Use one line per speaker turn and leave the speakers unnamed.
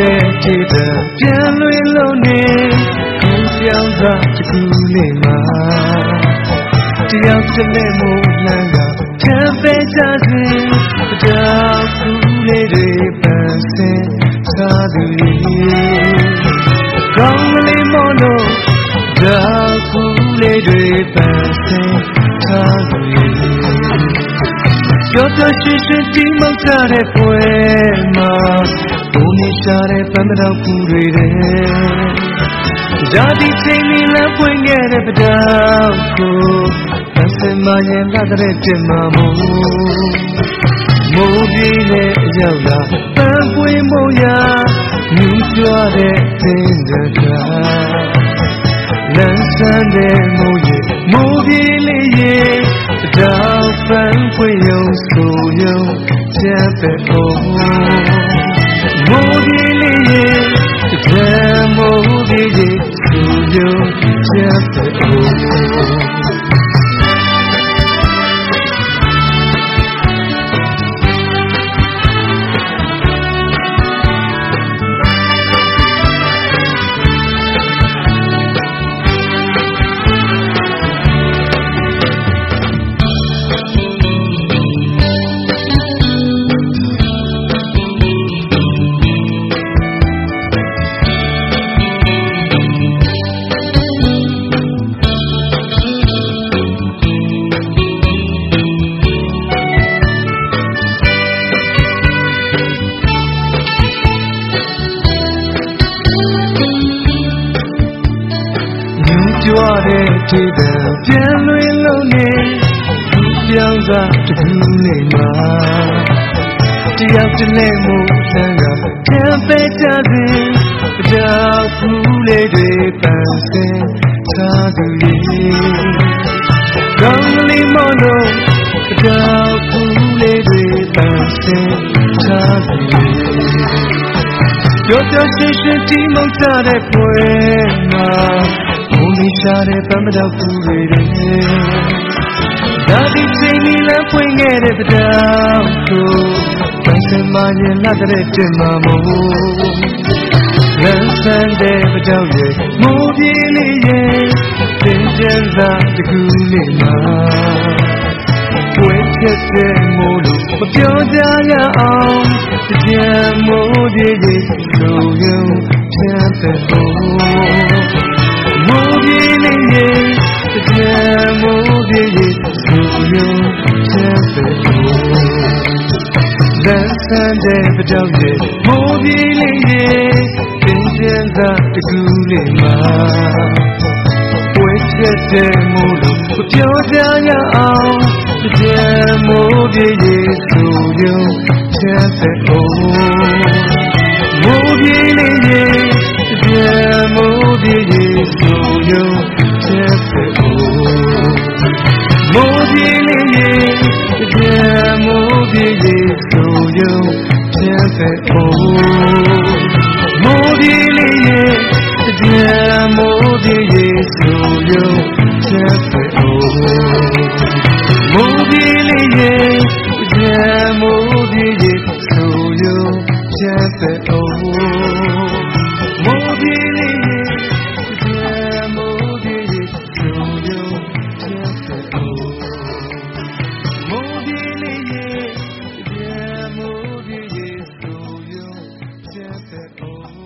တဲ့ခြေတံပြန်လွင်လုံးနေခုပြောင်းသာတစ်ခုလေးမှာတယောက်တစ်လက်မို့လမ်းကချမ်းပဲကြစေတရားကူလေးတွေပန်းစင်စားသူလေးကောင်းကလေးမော်လို့ဒါကူလေးတွေပန်းစင်စားသူလေးပြောတော့ရှိရှိဒီမောက်ကြတဲ့ပွဲမှာ ဘုံနေရှာတဲ့ပန်းမတော်ကူတွေတဲ့ဓာတိချိန်လေးလမ်းပွင့်ခဲ့တဲ့ပဒေါကိုပန်းစင်မရဲ့လာတဲ့တင်မှာမို့မိုးပြေးနဲ့ရောက်လာပန်းပွင့်မို့ရာမြူးကြွတဲ့သင်္ကြန်လမ်းဆန်းတဲ့မိုးရေမိုးပြေးလေးရေတောက်ပန်းပွင့်ရုံဆိုရုံချက်ပဲအောင်မိုးပြေးလေးရေ တဲ့မိုးပြေးရေဆိုရုံချက်ပဲအော ကြွားတဲ့ခြေတံပြန်လွင်လုံးနေပြောင်းစားတခုလေးမှာတယောက်တည်းနဲ့မို့ဆန်းကခံပဲကြစဉ်ကြောက်ကူလေးတွေပန်းစင်ထားသူလေးကောင်းကလေးမော်လို့ကြောက်ကူလေးတွေပန်းစင်ထားသူလေးကြောက်ကြောက်ရှိရှိတီးမောက်ကြတဲ့ပွဲမှာ ဘုံဒီရှာတဲ့ပမတော်ကူတွေတဲ့ဒါဒီချိန်မီလမ်းပွင့်ခဲ့တဲ့တောင်ကိုပန်းစင်မရင်လာတဲ့တင်မမို့လမ်းဆန်းတဲ့ပတောက်ရဲ့မိုးပြေးလေးရဲ့တင်ကျန်းသာတကူလေးမှာ တဲ့လမ်းဆန်းတဲ့ပတောက်ရဲ့မိုးပြေးလေးရဲ့တင်ကျန်းသာတကူလေးမှာပွင့်ချက်တဲ့မိုးလို့မပြောကြရအောင်ကြံမိုးပြေးရဲ့ဆိုရုံချမ်းတဲ့မိုး တဲ့အိုမိုးဒီလေးရဲ့အကျဉ်မိုးဒီရဲ့ဆိုရုံချက်ပဲအိုမိုးဒီလေးရဲ့အကျဉ်မိုးဒီရဲ့ဆိုရုံချက်ပဲအို Oh,